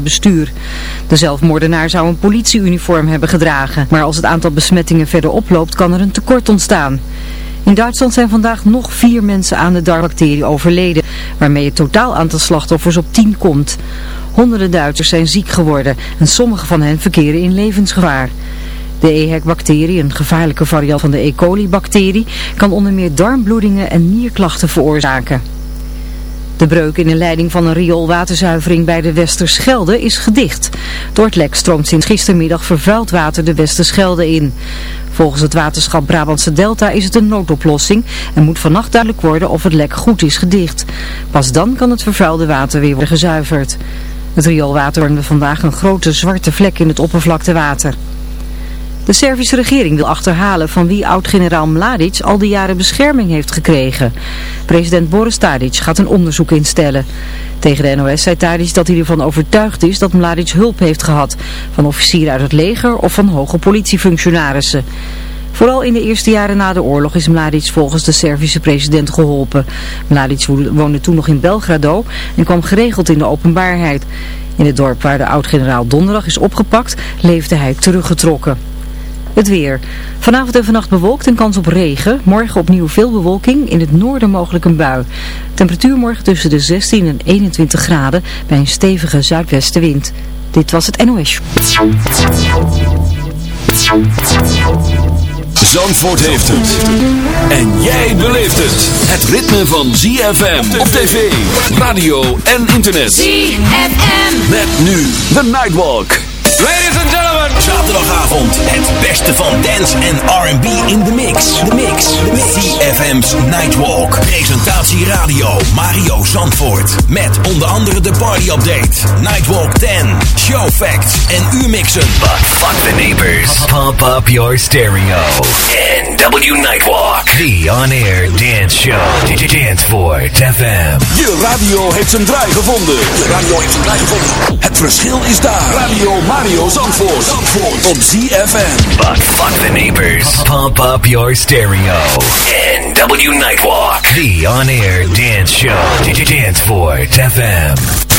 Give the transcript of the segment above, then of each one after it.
bestuur. De zelfmoordenaar zou een politieuniform hebben gedragen, maar als het aantal besmettingen verder oploopt kan er een tekort ontstaan. In Duitsland zijn vandaag nog vier mensen aan de darbacterie overleden, waarmee het totaal aantal slachtoffers op 10 komt. Honderden Duitsers zijn ziek geworden en sommige van hen verkeren in levensgevaar. De EHEC-bacterie, een gevaarlijke variant van de E. coli-bacterie, kan onder meer darmbloedingen en nierklachten veroorzaken. De breuk in de leiding van een rioolwaterzuivering bij de Westerschelde is gedicht. Door het lek stroomt sinds gistermiddag vervuild water de Westerschelde in. Volgens het waterschap Brabantse Delta is het een noodoplossing en moet vannacht duidelijk worden of het lek goed is gedicht. Pas dan kan het vervuilde water weer worden gezuiverd. Het rioolwater vormde vandaag een grote zwarte vlek in het oppervlaktewater. De Servische regering wil achterhalen van wie oud-generaal Mladic al die jaren bescherming heeft gekregen. President Boris Tadic gaat een onderzoek instellen. Tegen de NOS zei Tadic dat hij ervan overtuigd is dat Mladic hulp heeft gehad. Van officieren uit het leger of van hoge politiefunctionarissen. Vooral in de eerste jaren na de oorlog is Mladic volgens de Servische president geholpen. Mladic woonde toen nog in Belgrado en kwam geregeld in de openbaarheid. In het dorp waar de oud-generaal donderdag is opgepakt leefde hij teruggetrokken. Het weer. Vanavond en vannacht bewolkt en kans op regen. Morgen opnieuw veel bewolking. In het noorden mogelijk een bui. Temperatuur morgen tussen de 16 en 21 graden bij een stevige zuidwestenwind. Dit was het NOS. Zandvoort heeft het. En jij beleeft het. Het ritme van ZFM op tv, radio en internet. ZFM. Met nu de Nightwalk. Ladies and gentlemen. Zaterdagavond het beste van dance en R&B in de mix. De mix. De mix. ZFM's Nightwalk. Presentatie radio Mario Zandvoort. Met onder andere de party update. Nightwalk 10. Show facts en U-mixen. But fuck the neighbors. Pump up your stereo. NW Nightwalk. The on-air dance show. Danceport FM. Je radio heeft zijn draai gevonden. Je radio heeft zijn draai gevonden. Het verschil is daar. Radio Mario Zandvoort. Zandvoort. Op ZFM. But fuck the neighbors. Pump up your stereo. NW Nightwalk. The on-air dance show. Danceport FM.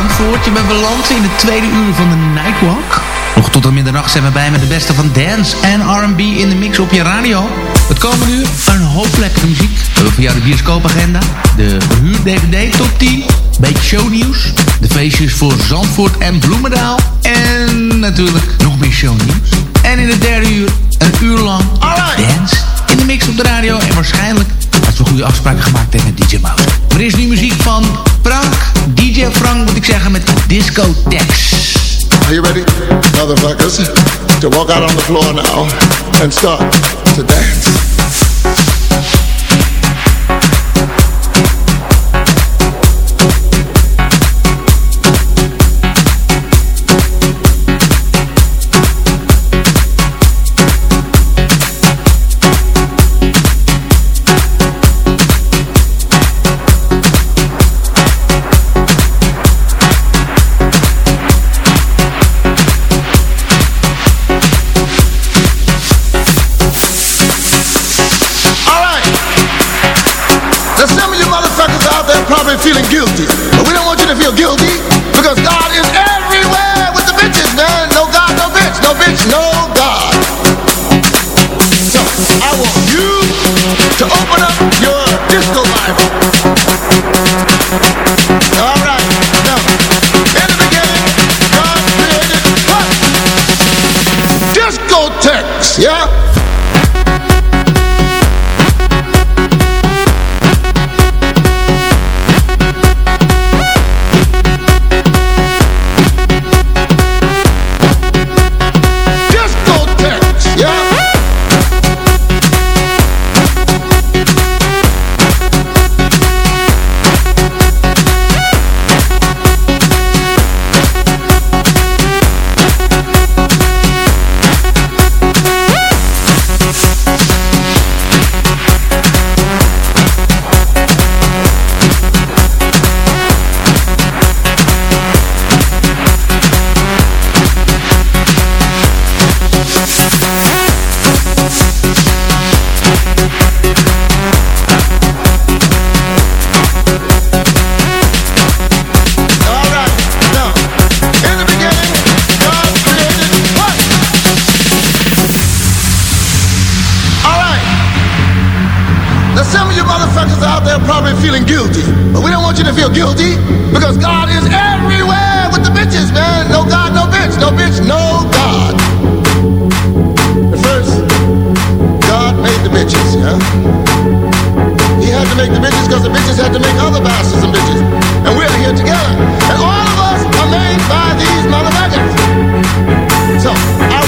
Zandvoort, je bent beland in het tweede uur van de Nightwalk. Nog tot aan middernacht zijn we bij met de beste van dance en R&B in de mix op je radio. Het komende uur een hoop lekkere muziek. We hebben voor jou de bioscoopagenda, de verhuur-DVD top 10, beetje shownieuws, de feestjes voor Zandvoort en Bloemendaal en natuurlijk nog meer shownieuws. En in het derde uur een uur lang dance in de mix op de radio en waarschijnlijk als we goede afspraken gemaakt hebben met DJ Mouse. Er is nu muziek van Frank, DJ Frank moet ik zeggen met Disco Tex. Are you ready, motherfuckers, to walk out on the floor now and start to dance? Some of you motherfuckers out there probably feeling guilty, but we don't want you to feel guilty because God is everywhere with the bitches, man. No God, no bitch, no bitch, no God. At first, God made the bitches, yeah? He had to make the bitches because the bitches had to make other bastards and bitches. And we're here together. And all of us are made by these motherfuckers. So, I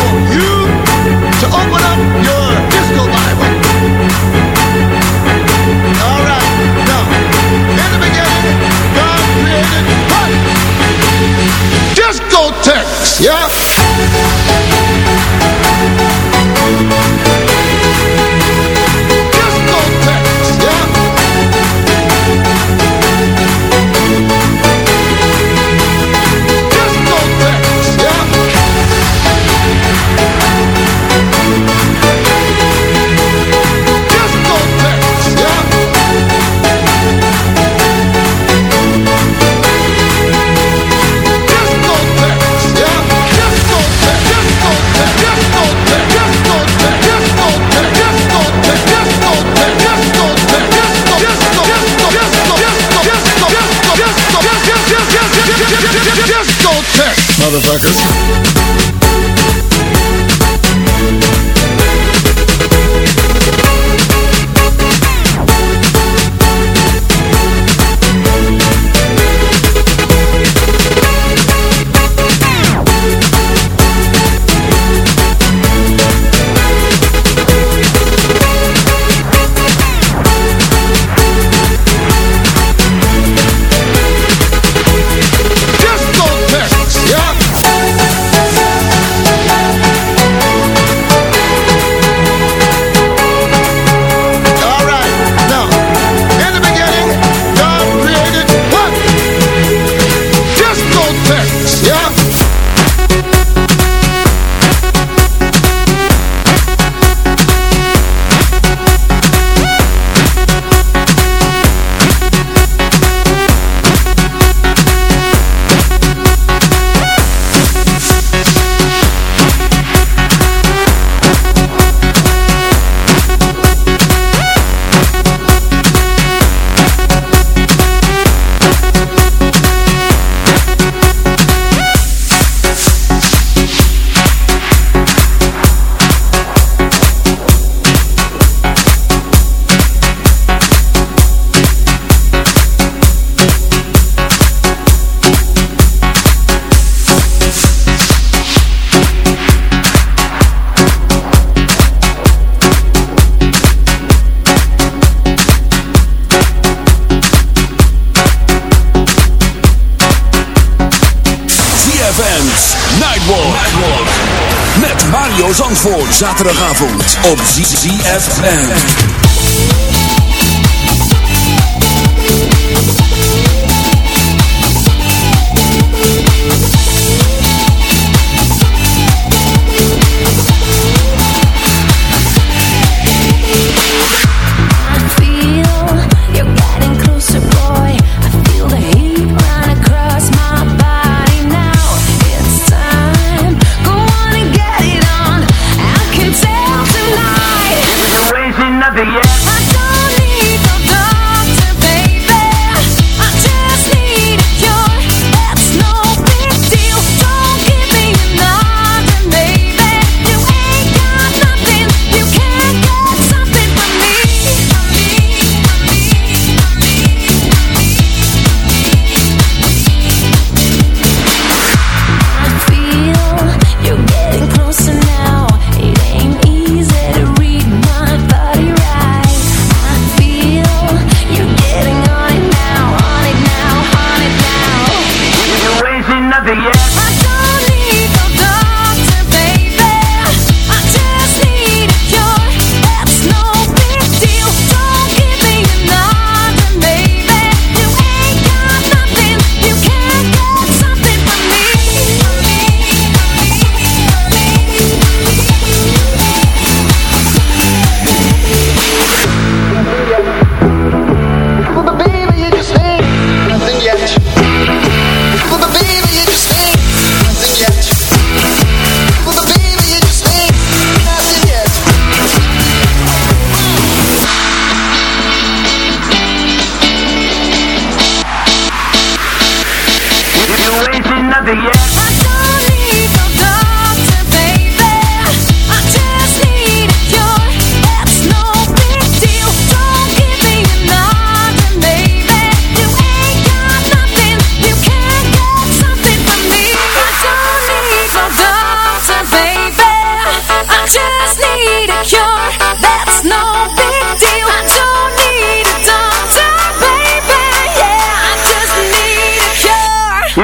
zaterdagavond op ZFM. You're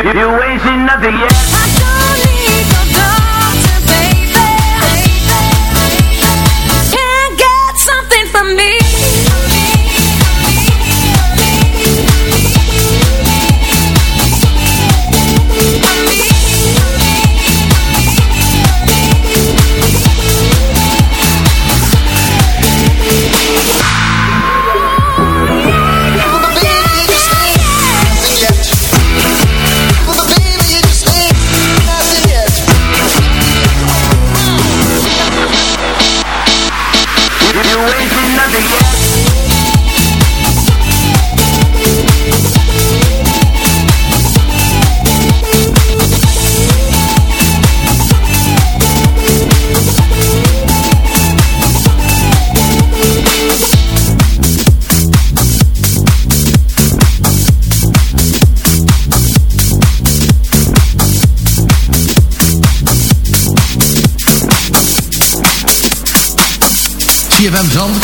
wasting nothing yet. I don't need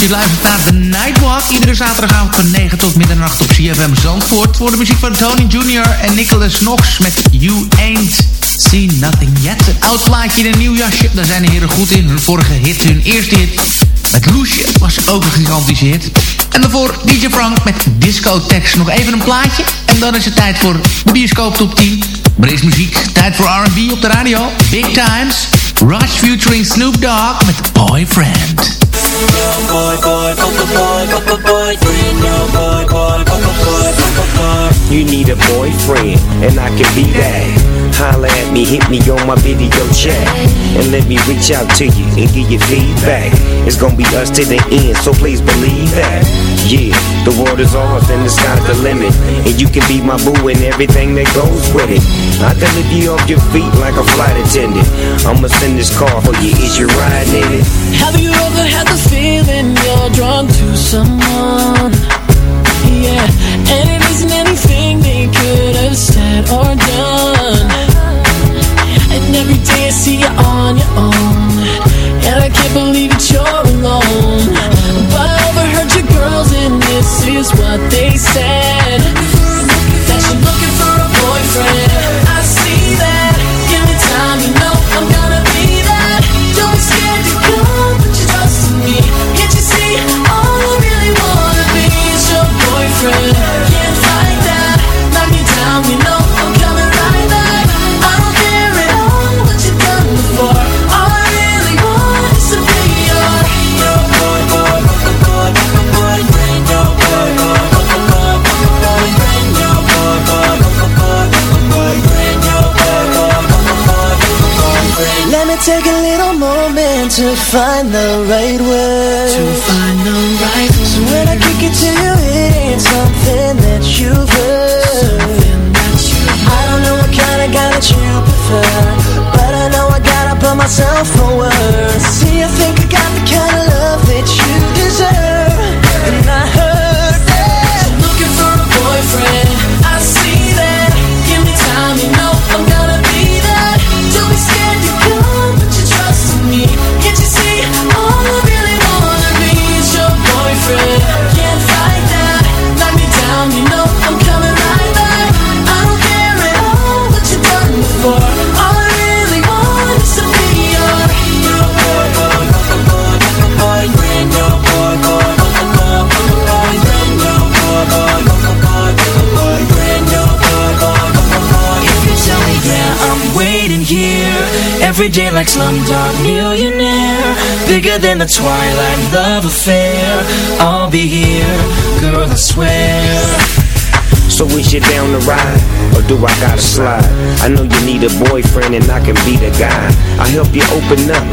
Je luistert naar The Nightwalk. Iedere zaterdagavond van 9 tot middernacht op CFM Zandvoort. Voor de muziek van Tony Jr. en Nicholas Knox met You Ain't Seen Nothing Yet. Een oud plaatje in een nieuw jasje. Daar zijn de heren goed in. Hun vorige hit, hun eerste hit. Met Loesje was ook een gigantische hit. En daarvoor DJ Frank met Disco Text. Nog even een plaatje. En dan is het tijd voor de bioscoop top 10. Maar eerst muziek. Tijd voor R&B op de radio. Big Times. Rush featuring Snoop Dogg met Boyfriend. You need a boyfriend, and I can be that. Holla at me, hit me on my video chat And let me reach out to you and give you feedback It's gonna be us to the end, so please believe that Yeah, the world is ours and the sky's the limit. And you can be my boo and everything that goes with it. I can lift you off your feet like a flight attendant. I'ma send this car for you, is you riding in it? Have you ever had the feeling you're drawn to someone? Yeah, and it isn't anything they could have said or done. And every day I see you on your own. And I can't believe that you're alone is what they said right word To find the right word So when I kick it to you, it ain't something that you've heard I don't know what kind of guy that you prefer But I know I gotta put myself forward. See, Every day like Slumdog Millionaire. Bigger than the Twilight love affair. I'll be here, girl I swear. So is you down to ride, or do I gotta slide? I know you need a boyfriend and I can be the guy. I help you open up,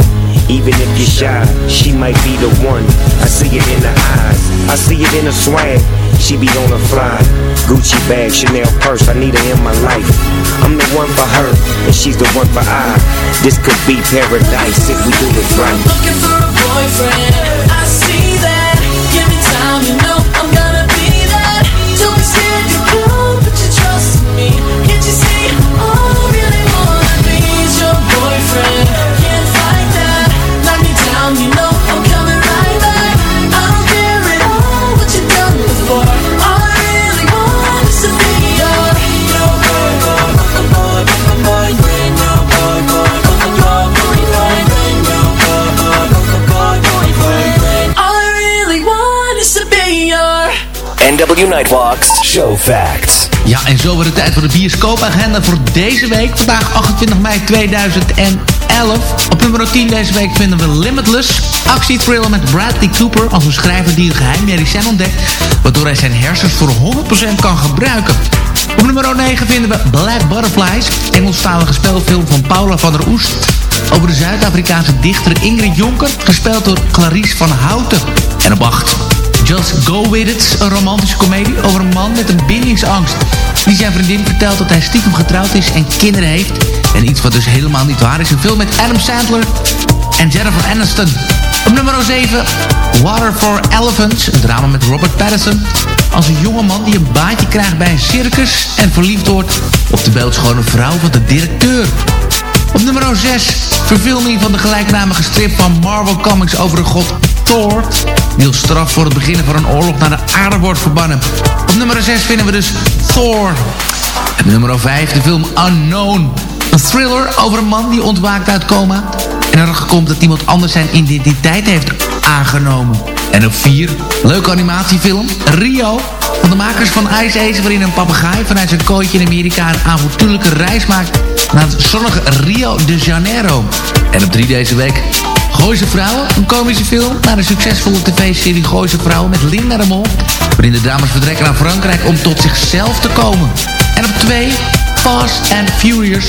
even if you're shy She might be the one, I see it in her eyes. I see it in her swag, she be on the fly. Gucci bag, Chanel purse, I need her in my life. I'm the one for her, and she's the one for I. This could be paradise if we do it right. Looking for a boyfriend, NW Nightwalks Show Facts. Ja, en zo wordt het tijd voor de bioscoopagenda voor deze week. Vandaag 28 mei 2011. Op nummer 10 deze week vinden we Limitless. Actiethriller met Bradley Cooper als een schrijver die een geheim medicijn ontdekt... waardoor hij zijn hersens voor 100% kan gebruiken. Op nummer 9 vinden we Black Butterflies. Engelstalige speelfilm van Paula van der Oest... over de Zuid-Afrikaanse dichter Ingrid Jonker... gespeeld door Clarice van Houten. En op 8... Just Go With It, een romantische komedie over een man met een bindingsangst. Die zijn vriendin vertelt dat hij stiekem getrouwd is en kinderen heeft. En iets wat dus helemaal niet waar is. Een film met Adam Sandler en Jennifer Aniston. Op nummer 7, Water for Elephants, een drama met Robert Pattinson. Als een jongeman die een baantje krijgt bij een circus en verliefd wordt op de beeldschone vrouw van de directeur. Op nummer 6, verfilming van de gelijknamige strip van Marvel Comics over een god Thor... als straf voor het beginnen van een oorlog naar de aarde wordt verbannen. Op nummer 6 vinden we dus Thor. En nummer 5 de film Unknown. Een thriller over een man die ontwaakt uit coma... en erachter komt dat iemand anders zijn identiteit heeft aangenomen. En op 4, leuke animatiefilm, Rio... van de makers van Ice Age... waarin een papegaai vanuit zijn kooitje in Amerika... een avontuurlijke reis maakt naar het zonnige Rio de Janeiro. En op 3 deze week Gooise Vrouwen, een komische film naar de succesvolle tv-serie Gooise Vrouwen met Linda de Mol, waarin de dames vertrekken naar Frankrijk om tot zichzelf te komen. En op 2 Fast and Furious,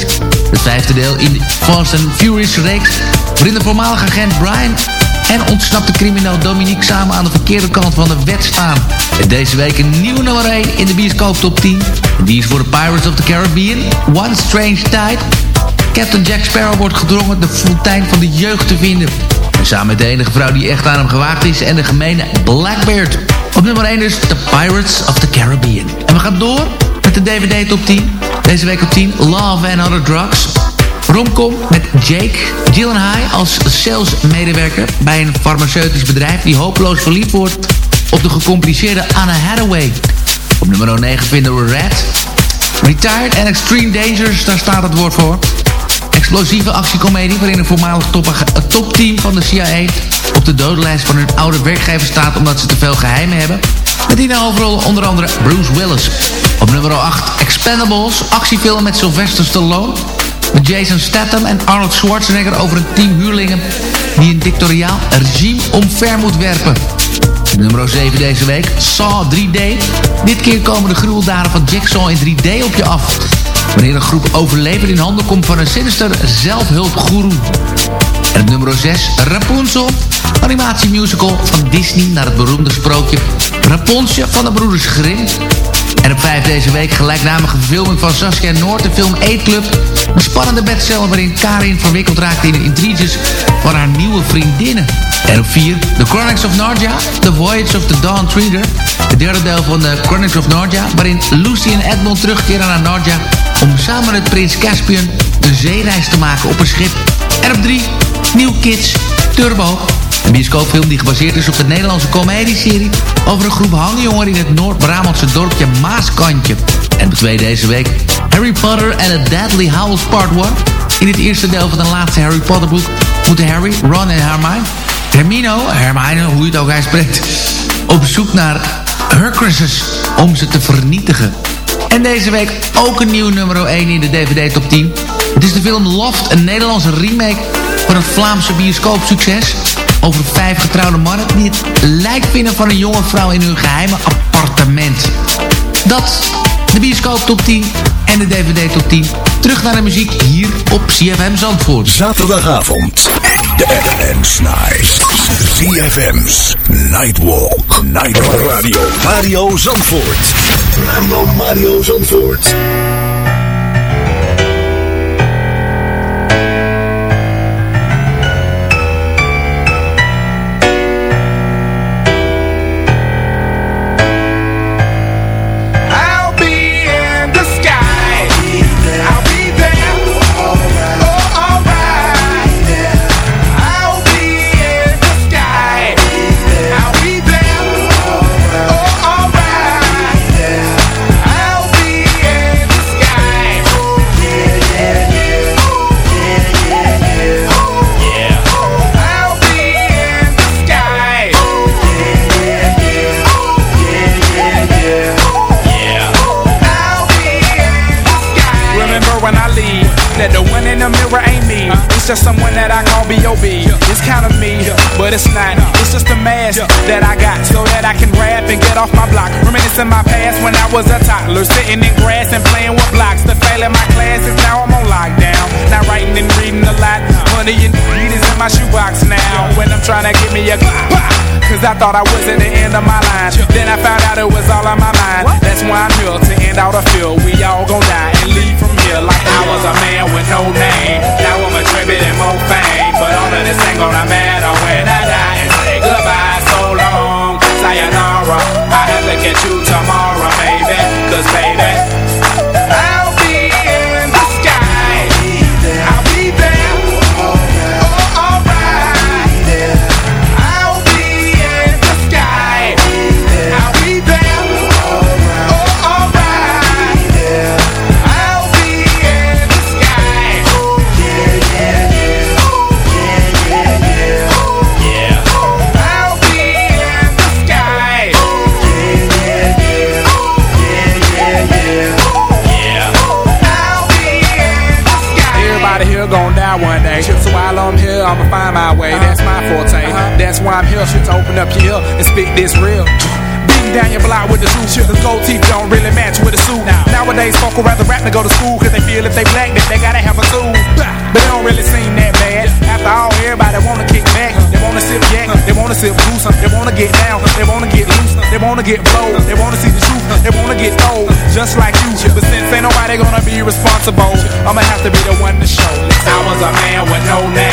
het vijfde deel in de Fast and Furious reeks, waarin de voormalige agent Brian en ontsnapte crimineel Dominique samen aan de verkeerde kant van de wet staan. Deze week een nieuwe nummer 1 in de bioscoop top 10. En die is voor de Pirates of the Caribbean, One Strange Tide. Captain Jack Sparrow wordt gedrongen de fontein van de jeugd te vinden. En samen met de enige vrouw die echt aan hem gewaagd is en de gemene Blackbeard. Op nummer 1 is The Pirates of the Caribbean. En we gaan door met de DVD top 10. Deze week op 10 Love and Other Drugs. Romcom met Jake Gyllenhaal als salesmedewerker bij een farmaceutisch bedrijf die hopeloos verliefd wordt op de gecompliceerde Anna Hathaway. Op nummer 9 vinden we Red. Retired and Extreme Dangers, daar staat het woord voor. Explosieve actiecomedie waarin een voormalig topteam van de CIA op de dodenlijst van hun oude werkgever staat omdat ze te veel geheimen hebben. Met in de hoofdrollen onder andere Bruce Willis. Op nummer 8 Expendables, actiefilm met Sylvester Stallone. Met Jason Statham en Arnold Schwarzenegger over een team huurlingen die een dictatoriaal regime omver moet werpen. Nummer 7 deze week, Saw 3D. Dit keer komen de gruweldaden van Jack Saw in 3D op je af. Wanneer een groep overlevend in handen komt van een sinister zelfhulpgoeroe. En op nummer 6, Rapunzel. Animatiemusical van Disney naar het beroemde sprookje Rapunzel van de broeders Grimm. En op 5 deze week gelijknamige verfilming van Saskia Noord, de film Eetclub. Een spannende bestseller waarin Karin verwikkeld raakt in de intriges van haar nieuwe vriendinnen. En op 4, The Chronicles of Narnia, The Voyage of the Dawn Treader. Het derde deel van The Chronicles of Narnia, waarin Lucy en Edmund terugkeren naar Narnia... om samen met prins Caspian een zeereis te maken op een schip. En op 3, New Kids, Turbo. Een bioscoopfilm die gebaseerd is op de Nederlandse comedieserie... over een groep hangjongeren in het Noord-Brabantse dorpje Maaskantje. En op 2 deze week, Harry Potter and the Deadly Howls Part 1. In het eerste deel van de laatste Harry Potter boek moeten Harry, Ron en Hermione Hermino, Hermione, hoe je het ook uitspreekt, op zoek naar Hercules om ze te vernietigen. En deze week ook een nieuw nummer 1 in de DVD top 10. Het is de film Loft, een Nederlandse remake van het Vlaamse bioscoopsucces. Over vijf getrouwde mannen die het lijk vinden van een jonge vrouw in hun geheime appartement. Dat, de bioscoop top 10 en de DVD top 10. Terug naar de muziek hier op CFM Zandvoort. Zaterdagavond. De FM's Night. CFM's Nightwalk. Nightwalk Radio. Mario Zandvoort. Radio Mario Zandvoort. Sitting in grass and playing with blocks. The fail in my classes, now I'm on lockdown. Not writing and reading a lot. Money and weed is in my shoebox now. When I'm trying to get me a Cause I thought I was at the end of my line. Then I found out it was all on my mind. That's why I'm here to end all a field. We all gon' die and leave from here like I was a man with no name. Now I'm a tribute and more fame. But all of this ain't gonna matter when I die and say goodbye so long. Sayonara, I have to catch you tomorrow, baby. Cause baby, gon' Would rather rap than go to school. Cause they feel if they black, that they gotta have a tool. But it don't really seem that bad. After all, everybody wanna kick back. They wanna sip jack. They wanna sip juice. They wanna get down. They wanna get loose. They wanna get blowed. They wanna see the truth. They wanna get old. Just like you. But since ain't nobody gonna be responsible, I'ma have to be the one to show. I was a man with no name.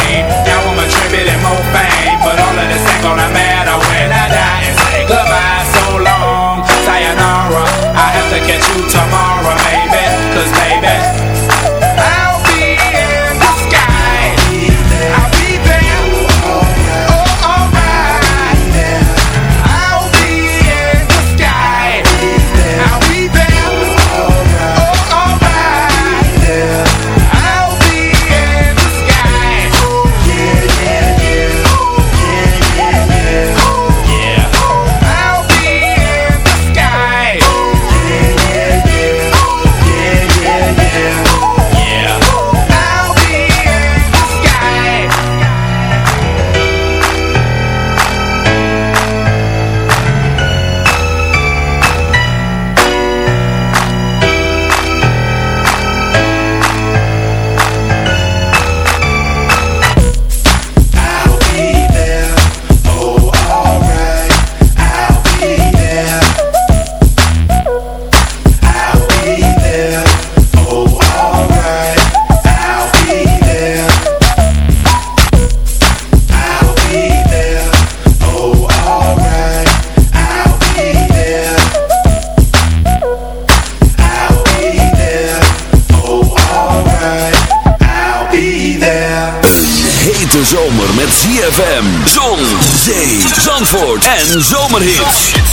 En zomerhits.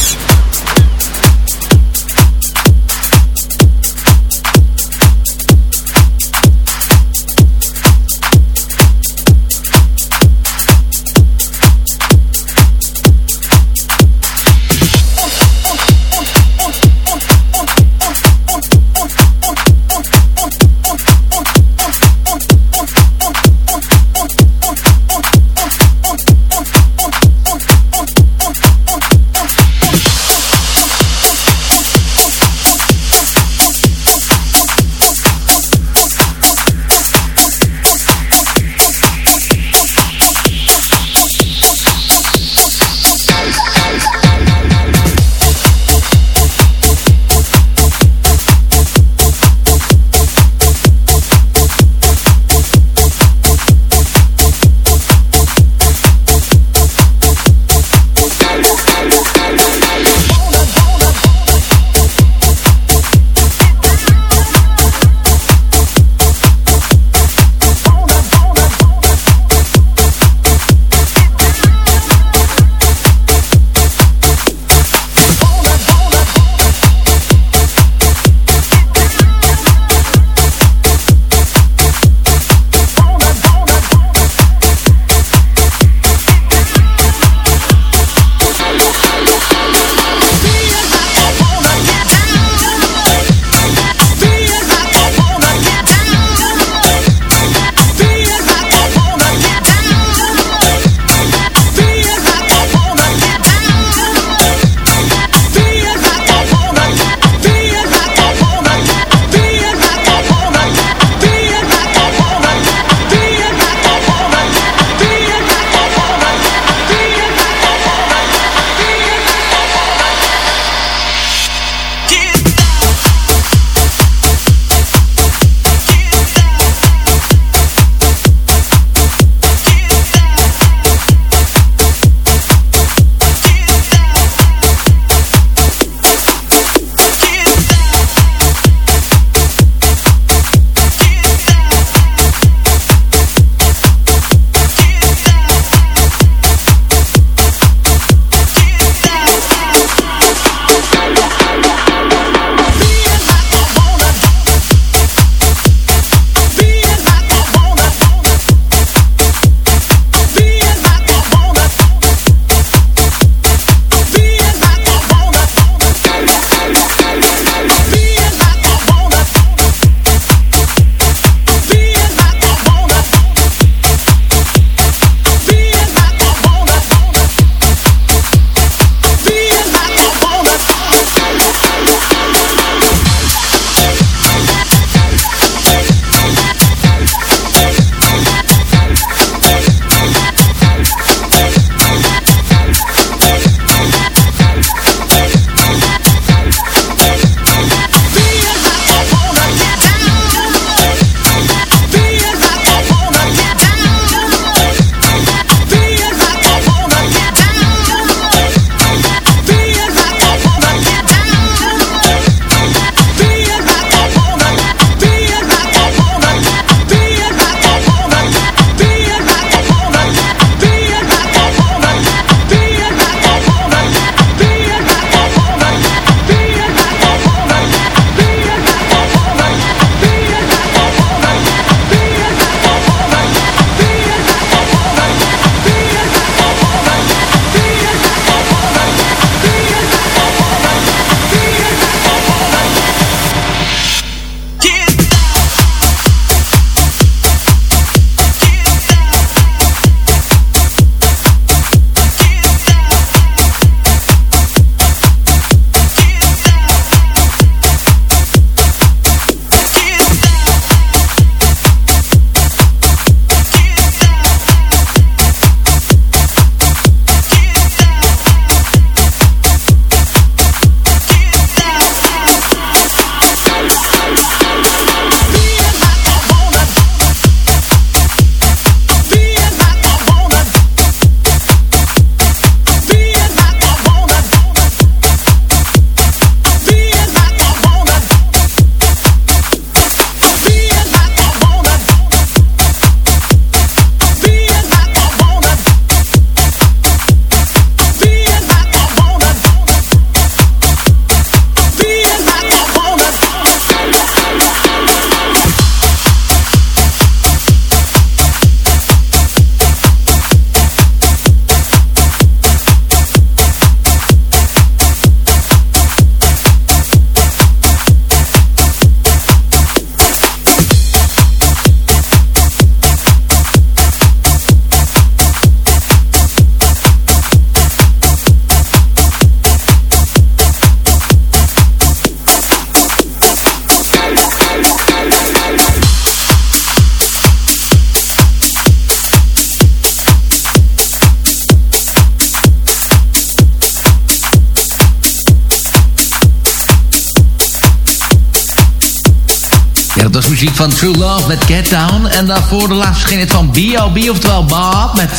Van True Love met Get Down. En daarvoor de laatste het van B.O.B. Oftewel Bob met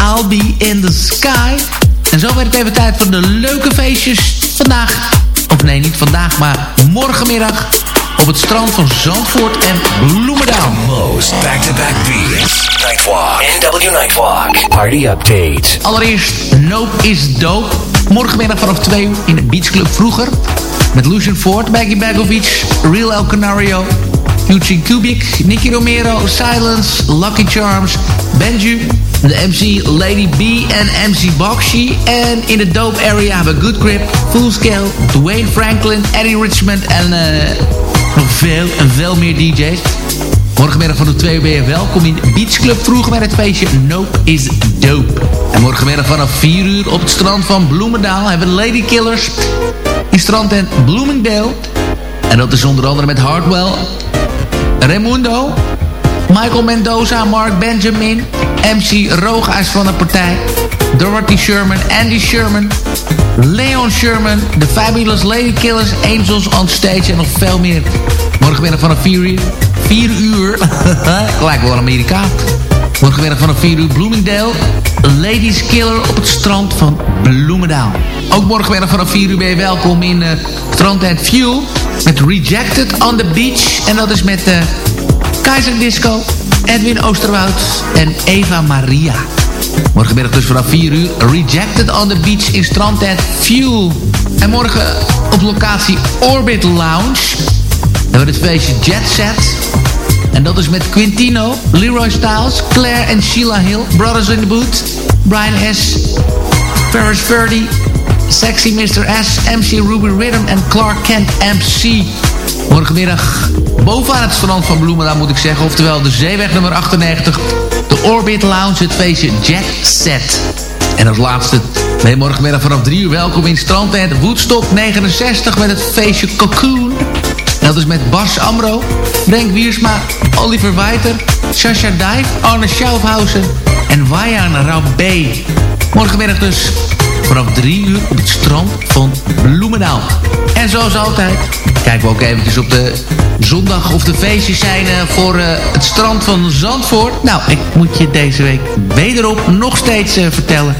I'll Be In The Sky. En zo werd het even tijd voor de leuke feestjes vandaag. Of nee, niet vandaag, maar morgenmiddag op het strand van Zandvoort en Bloemendaal. Most back-to-back beats. Nightwalk. NW Nightwalk. Party update. Allereerst Nope is Dope. Morgenmiddag vanaf 2 uur in de Beach Club vroeger. Met Lucian Ford, Maggie Bagovic, Real El Canario, Eugene Kubik, Nicky Romero, Silence, Lucky Charms, Benju, de MC Lady B en MC Bakshi. En in de Dope Area hebben we Good Grip, Full Scale, Dwayne Franklin, Eddie Richmond en uh, nog veel en veel meer DJ's. Morgenmiddag van de 2 uur ben je welkom in Beach Club vroeger met het feestje Nope is Dope. En morgenmiddag vanaf 4 uur op het strand van Bloemendaal hebben we Lady Killers in strandtent Bloomingdale. En dat is onder andere met Hardwell, Raimundo, Michael Mendoza, Mark Benjamin, MC Rooghuis van de partij, Dorothy Sherman, Andy Sherman, Leon Sherman, The Fabulous Lady Killers, Angels on Stage en nog veel meer. Morgenmiddag vanaf 4 uur. 4 uur. Lijkt wel Amerika. Morgenmiddag vanaf 4 uur Bloomingdale. Ladies Killer op het strand van Bloemendaal. Ook morgenmiddag vanaf 4 uur ben je welkom in uh, Strand and Fuel. Met Rejected on the Beach. En dat is met uh, Keizer Disco, Edwin Oosterwoud en Eva Maria. Morgenmiddag dus vanaf 4 uur Rejected on the Beach in Strand and Fuel. En morgen op locatie Orbit Lounge. Hebben we het feestje Jet Set. En dat is met Quintino, Leroy Styles, Claire en Sheila Hill, Brothers in the Boot, Brian S., Ferris Furdy, Sexy Mr. S, MC Ruby Rhythm en Clark Kent MC. Morgenmiddag bovenaan het strand van Bloemendaal moet ik zeggen. Oftewel de zeeweg nummer 98, de Orbit Lounge, het feestje Jet Set. En als laatste ben morgenmiddag vanaf 3 uur welkom in strandtent Woodstock 69 met het feestje Cocoon. En dat is met Bas Amro, Frank Wiersma, Oliver Weiter, Sasha Dijf, Arne Schaufhausen en Wayan Rabé. Morgenmiddag dus vanaf 3 uur op het strand van Bloemendaal. En zoals altijd kijken we ook eventjes op de zondag of de feestjes zijn uh, voor uh, het strand van Zandvoort. Nou, ik moet je deze week wederom nog steeds uh, vertellen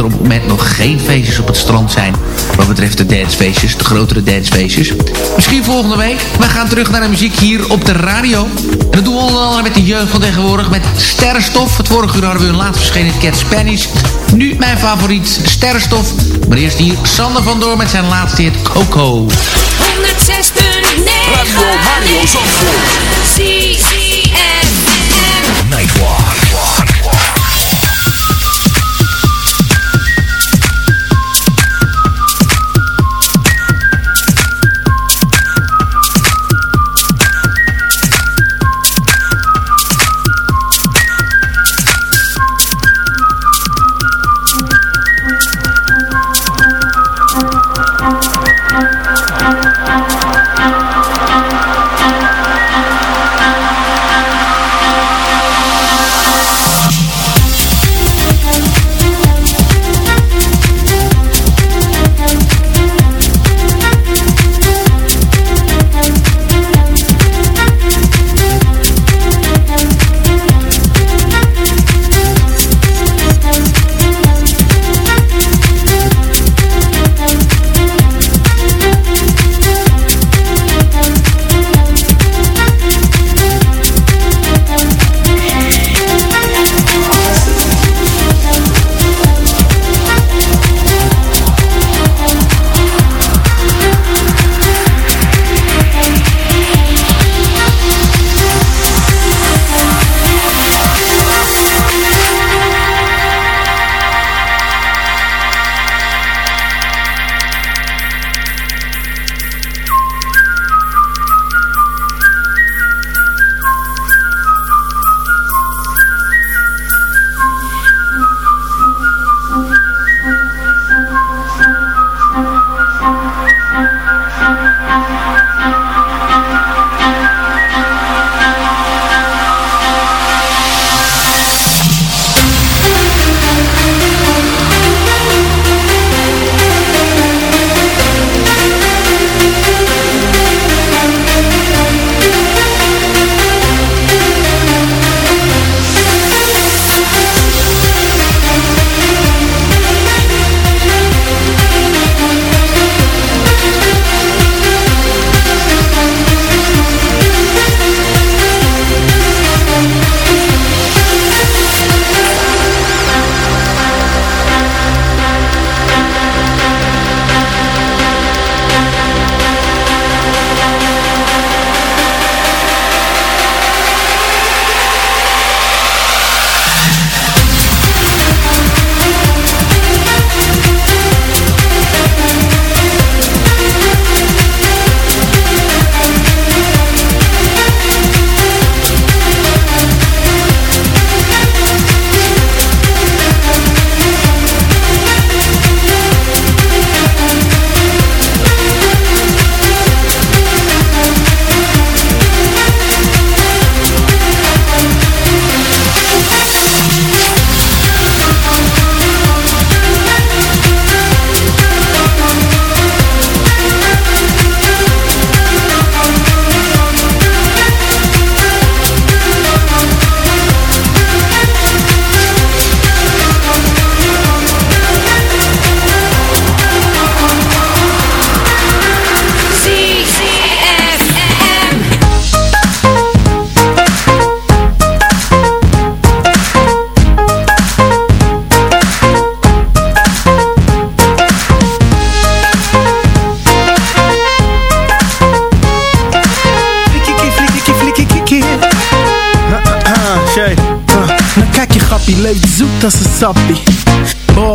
er op het moment nog geen feestjes op het strand zijn. Wat betreft de dancefeestjes, de grotere dancefeestjes. Misschien volgende week. We gaan terug naar de muziek hier op de radio. En dat doen we onder andere met de jeugd van tegenwoordig met Sterrenstof. Het vorige uur hadden we een laatst verschenen Cat Spanish. Nu mijn favoriet Sterrenstof. Maar eerst hier Sander van Door met zijn laatste hit Coco. 106.9 Radio Mario Zandvoort. CFM Nightwalk. exulta se sabe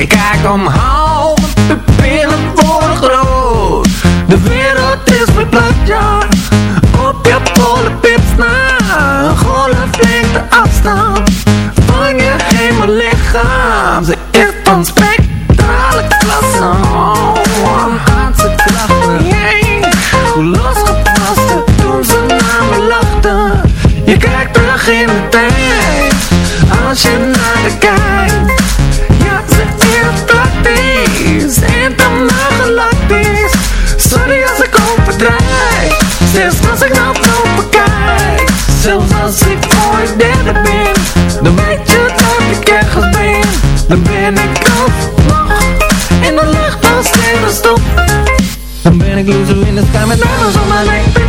Ik kijk omhoog, de pillen worden groot. De wereld is verplaatst, ja. Op je polenpips na Golflengte afstand Van je hemellichaam Ze is van spectrale Dan ben ik loser in the sky met diamonds on my neck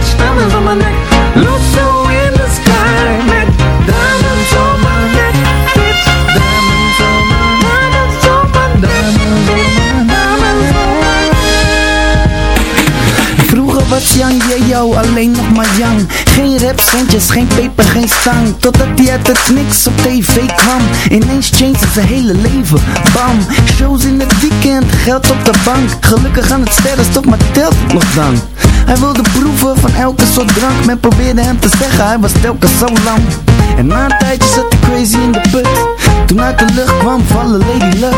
Geen rap, centjes, geen peper, geen zang Totdat hij uit het niks op tv kwam. Ineens changed zijn hele leven, bam. Shows in het weekend, geld op de bank. Gelukkig aan het sterrenstof, maar telt nog dan. Hij wilde proeven van elke soort drank. Men probeerde hem te zeggen, hij was telkens zo lang En na een tijdje zat hij crazy in de put. Toen uit de lucht kwam vallen Lady Luck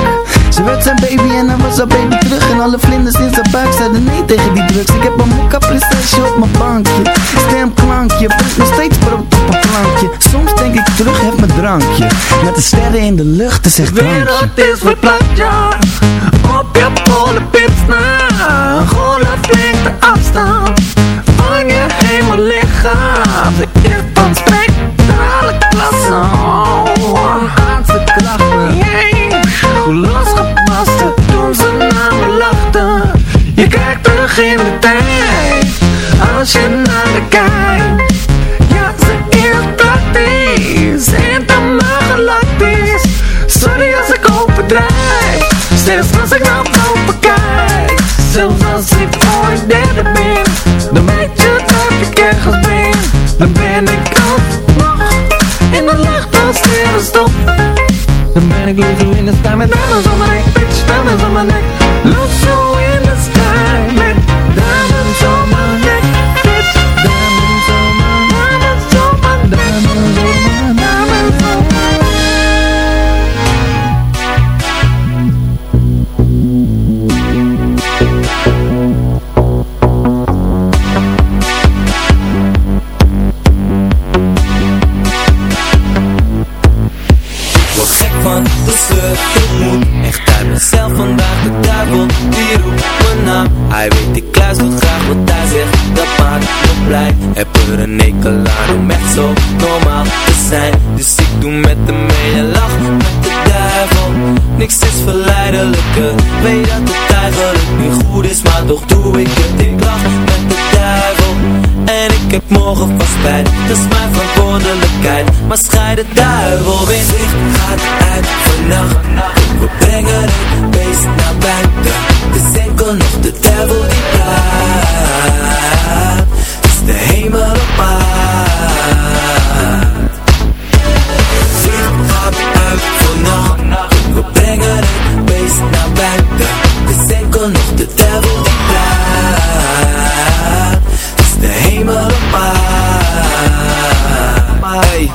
Ze werd zijn baby en hij was haar baby terug. En alle vlinders in zijn buik zeiden nee tegen die drugs. Ik heb een mokka prinsesje op mijn bankje. Stemklankje, brengt nog steeds brood op een plankje. Soms denk ik terug, heb mijn drankje. Met de sterren in de lucht, dus echt De wereld is verplaatst, ja. Op je polenpips na Golflengte afstand. Van je hemellichaam Ze is van spectrale klasse Als je naar de kijkt Ja, ze is praktisch En dan maar galactisch Sorry als ik overdrijf. Zelfs als ik naar boven kijk. Zelfs als ik ooit derde ben. Dan weet je dat ik ergens ben. Dan ben ik alsnog In de lucht als sterrenstof Dan ben ik loser in de sky met diamonds on my neck Bitch, Er een ekel aan om echt zo normaal te zijn. Dus ik doe met hem mee lach met de duivel. Niks is verleidelijker Weet dat het eigenlijk niet goed is Maar toch doe ik het. Ik lach met de duivel. En ik heb morgen vast spijt Dat is mijn verantwoordelijkheid. Maar scheid de duivel in. Licht gaat uit vannacht. We brengen het beest naar buiten. Het is enkel nog de duivel die praat. De hemel Nog de duivel die praat Het is de hemel op aard Hey. Ik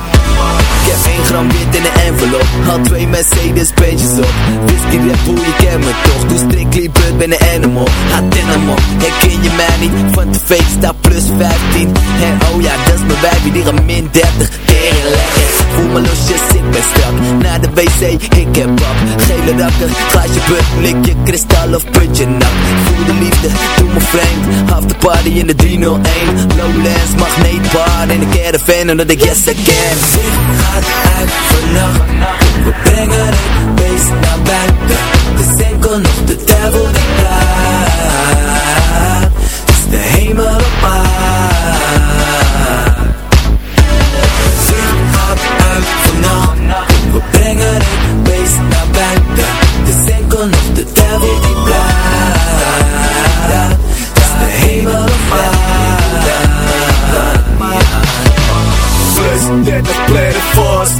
heb 1 gram wit in de envelop. Had twee Mercedes Benj's op. Whisky Red Bull, je kent me toch. Doe strictly blood, ben een animal. Had animal, herken je mij niet? Van de fake staat plus 15 En oh ja, dat is mijn wijfie Die gaat min 30 Tering lekker Voel me losjes, ik ben strak Naar de wc, ik heb pap Gele rakken, glaasje buk je kristal of puntje nap. Voel de liefde, doe me vreemd. Half de party in de 301 Lowlands, magneetbar in de caravan Omdat ik yes I can. Dit gaat uit vannacht. We brengen het beest naar buiten. De enkel nog de duivel die praat. Het is de hemel op aarde.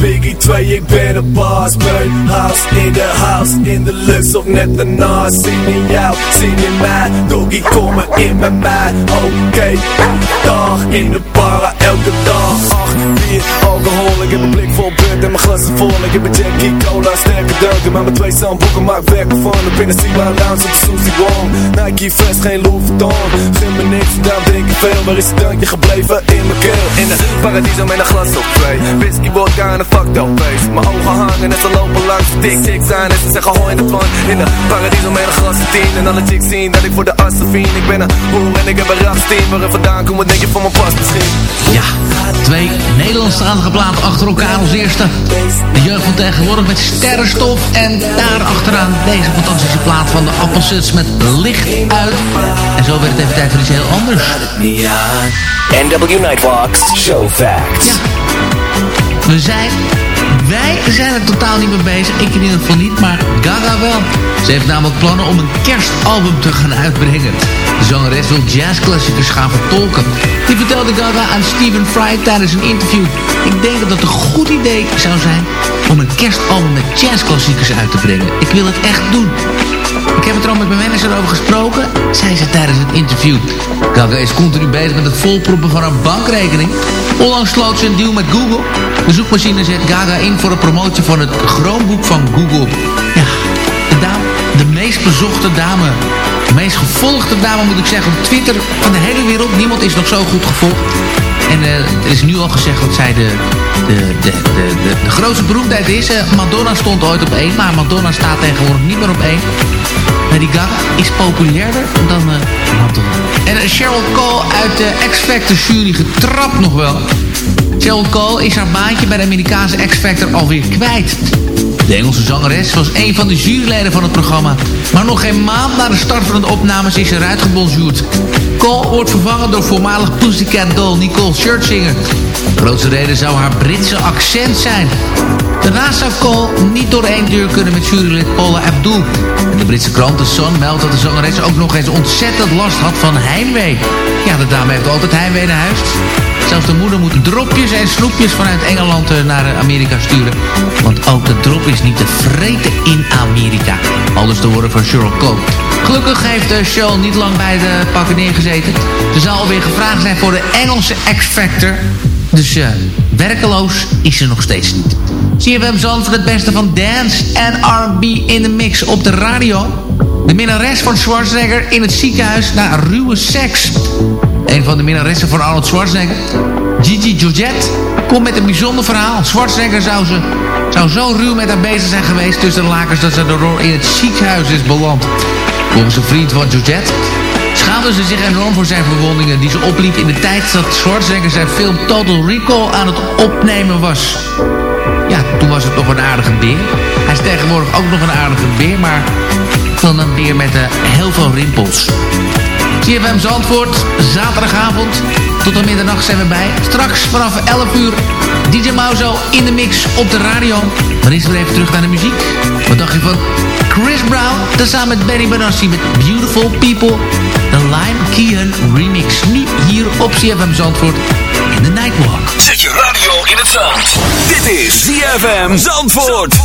Biggie 2, ik ben een baas. Mijn house in de house, in de lucht of net ernaast. Zin in jou, zin in mij. Doggy, kom maar in bij mij. Oké, dag in de para, elke dag. Vier, alcohol. Ik heb een blik vol punt en mijn glas is vol. Ik heb een Jackie Cola, sterke dranken. Maar mijn twee zandboeken maak werk van. Ik ben een Sima Lounge op de Susie Wong. Nike Fresh, geen Louis Vuitton. Gym me niks, daarom denk ik veel. Waar is het drankje gebleven? In mijn keel. In de paradiso met een glas op twee. Whisky, vodka en een fucked up face. Mijn ogen hangen en ze lopen langs. Dik, dik zijn en ze zeggen hoi in de plan. In de paradiso met een glas tien. En alle chicks zien dat ik voor de assen vien. Ik ben een hoer en ik heb een rasteen. Waar er vandaan komt, wat denk je van mijn pas misschien? Ja, twee Nederlandstalige platen achter elkaar als eerste. De jeugd van tegenwoordig met sterrenstof. En daar achteraan deze fantastische plaat van de Appelsuts met licht uit. En zo werd het even tijd voor iets heel anders. NW Nightwalks Show Facts. We zijn, wij zijn er totaal niet mee bezig. Ik in ieder geval niet, maar Gaga wel. Ze heeft namelijk plannen om een kerstalbum te gaan uitbrengen. De zangeres wil jazzklassiekers gaan vertolken. Die vertelde Gaga aan Stephen Fry tijdens een interview. Ik denk dat het een goed idee zou zijn om een kerstalbum met jazzklassiekers uit te brengen. Ik wil het echt doen. Ik heb het er al met mijn manager over gesproken, zei ze tijdens het interview. Gaga is continu bezig met het volproppen van haar bankrekening. Onlangs sloot ze een deal met Google. De zoekmachine zet Gaga in voor de promotie van het Chromebook van Google. Ja, de, dame, de meest bezochte dame, de meest gevolgde dame moet ik zeggen op Twitter van de hele wereld. Niemand is nog zo goed gevolgd. En uh, er is nu al gezegd dat zij de, de, de, de, de, grootste beroemdheid is. Uh, Madonna stond ooit op één, maar Madonna staat tegenwoordig niet meer op één. Lady Gaga is populairder dan uh, Madonna. En Cheryl Cole uit de X-Factor jury getrapt nog wel. Cheryl Cole is haar baantje bij de Amerikaanse X-Factor alweer kwijt. De Engelse zangeres was een van de juryleden van het programma. Maar nog geen maand na de start van de opnames is eruit gebonjourd. Cole wordt vervangen door voormalig Pussycat Doll Nicole Scherzinger. De grootste reden zou haar Britse accent zijn. Daarnaast zou Cole niet door één deur kunnen met jurylid Paula Abdul. De Britse krant The Sun meldt dat de zangeres ook nog eens ontzettend last had van heimwee. Ja, de dame heeft altijd heimwee naar huis. Zelfs de moeder moet dropjes en snoepjes vanuit Engeland naar Amerika sturen. Want ook de drop is niet te vreten in Amerika. Alles te horen van Cheryl Cole. Gelukkig heeft de show niet lang bij de pakken neergezeten. Ze zal alweer gevraagd zijn voor de Engelse X-Factor. Dus uh, werkeloos is ze nog steeds niet. CFM Zand voor het beste van dance en R&B in de mix op de radio. De minnares van Schwarzenegger in het ziekenhuis na ruwe seks. Een van de minnaressen van Arnold Schwarzenegger, Gigi Georgette, komt met een bijzonder verhaal. Schwarzenegger zou, ze, zou zo ruw met haar bezig zijn geweest tussen de lakens dat ze daardoor in het ziekenhuis is beland. Volgens een vriend van Georgette schaamde ze zich enorm voor zijn verwondingen die ze opliep in de tijd dat Schwarzenegger zijn film Total Recall aan het opnemen was. Ja, toen was het nog een aardige beer. Hij is tegenwoordig ook nog een aardige beer, maar dan een beer met uh, heel veel rimpels. CFM Zandvoort, zaterdagavond. Tot aan middernacht zijn we bij. Straks vanaf 11 uur DJ Mauzo in de mix op de radio. Dan is we even terug naar de muziek. Wat dacht je van Chris Brown? Tezamen met Benny Benassi met Beautiful People. De Lime Keehan remix. Nu hier op CFM Zandvoort in de Nightwalk. Zet je radio in het zand. Dit is CFM. Zandvoort.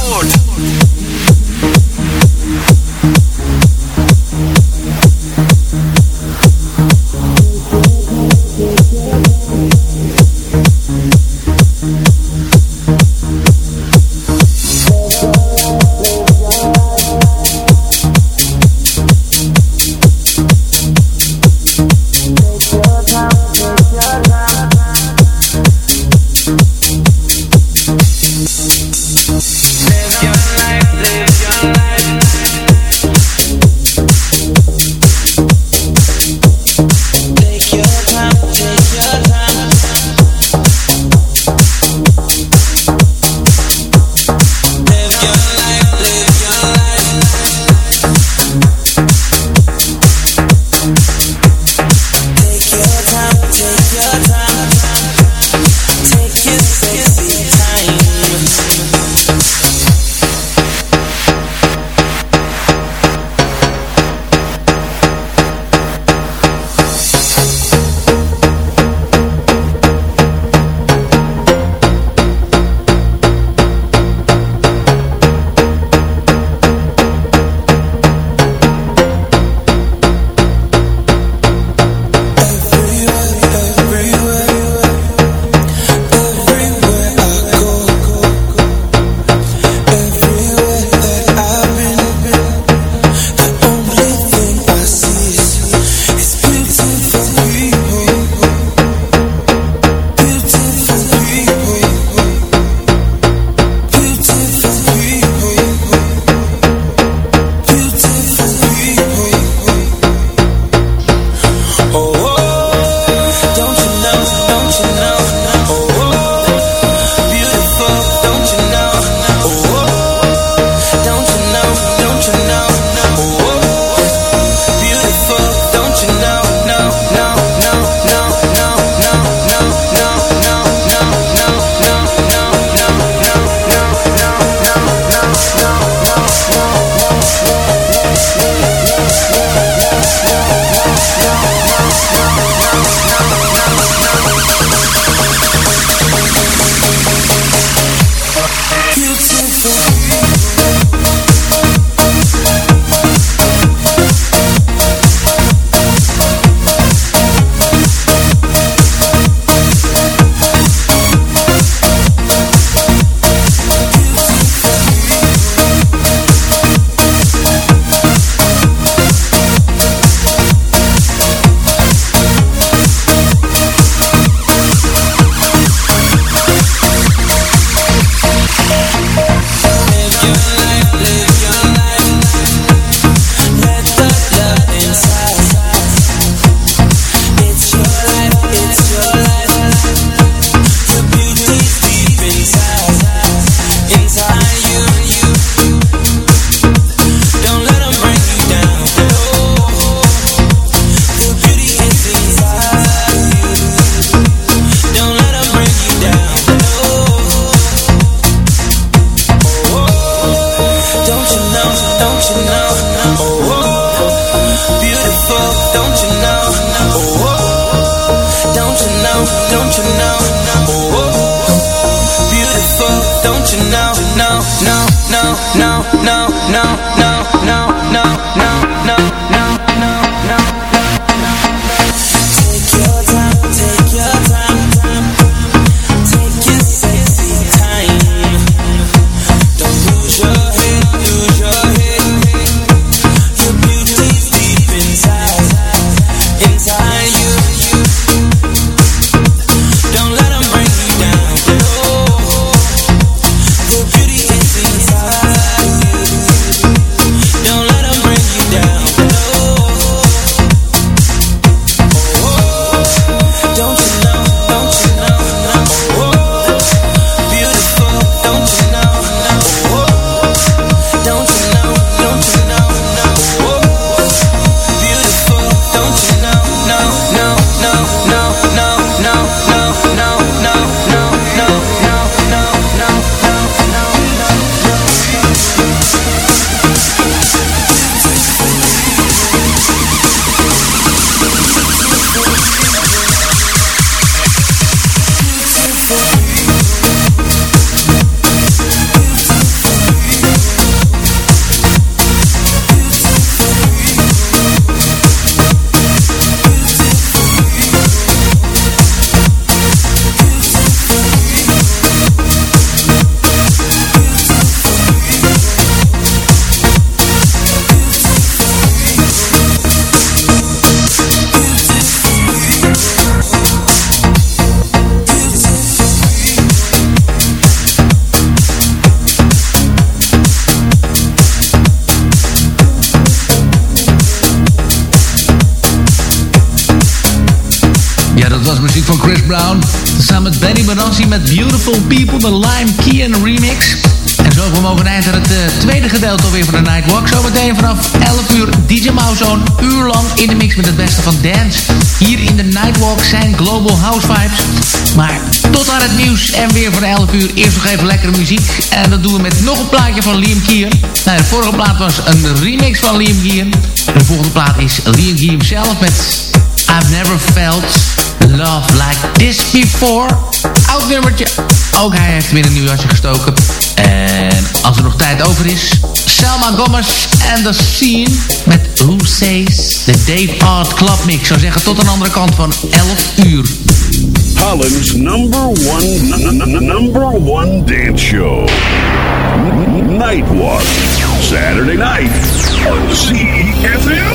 No, no, no, no, van Chris Brown. Samen met Benny Benassi met Beautiful People, de Lime Key remix. En zo het eind aan het eh, tweede gedeelte alweer van de Nightwalk. Zometeen vanaf 11 uur DJ Mouse zo'n uur lang in de mix met het beste van dance. Hier in de Nightwalk zijn Global House Vibes. Maar tot aan het nieuws en weer van 11 uur eerst nog even lekkere muziek. En dat doen we met nog een plaatje van Liam Kier. Nou, de vorige plaat was een remix van Liam Kier. De volgende plaat is Liam Kier zelf met I've never felt love like this before. Oud nummertje. Ook hij heeft in een nieuw jasje gestoken. En als er nog tijd over is... Selma Gomez and the Scene met Who Says the Dave Art Club Mix. Zou zeggen tot een andere kant van 11 uur. Holland's number one, number one dance show. Nightwalk. Saturday night on CFM.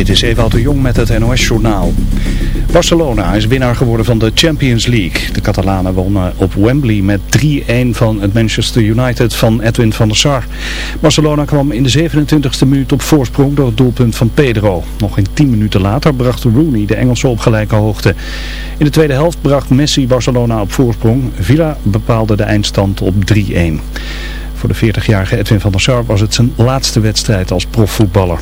Dit is Ewout de Jong met het NOS-journaal. Barcelona is winnaar geworden van de Champions League. De Catalanen wonnen op Wembley met 3-1 van het Manchester United van Edwin van der Sar. Barcelona kwam in de 27e minuut op voorsprong door het doelpunt van Pedro. Nog in 10 minuten later bracht Rooney de Engelsen op gelijke hoogte. In de tweede helft bracht Messi Barcelona op voorsprong. Villa bepaalde de eindstand op 3-1. Voor de 40-jarige Edwin van der Sar was het zijn laatste wedstrijd als profvoetballer.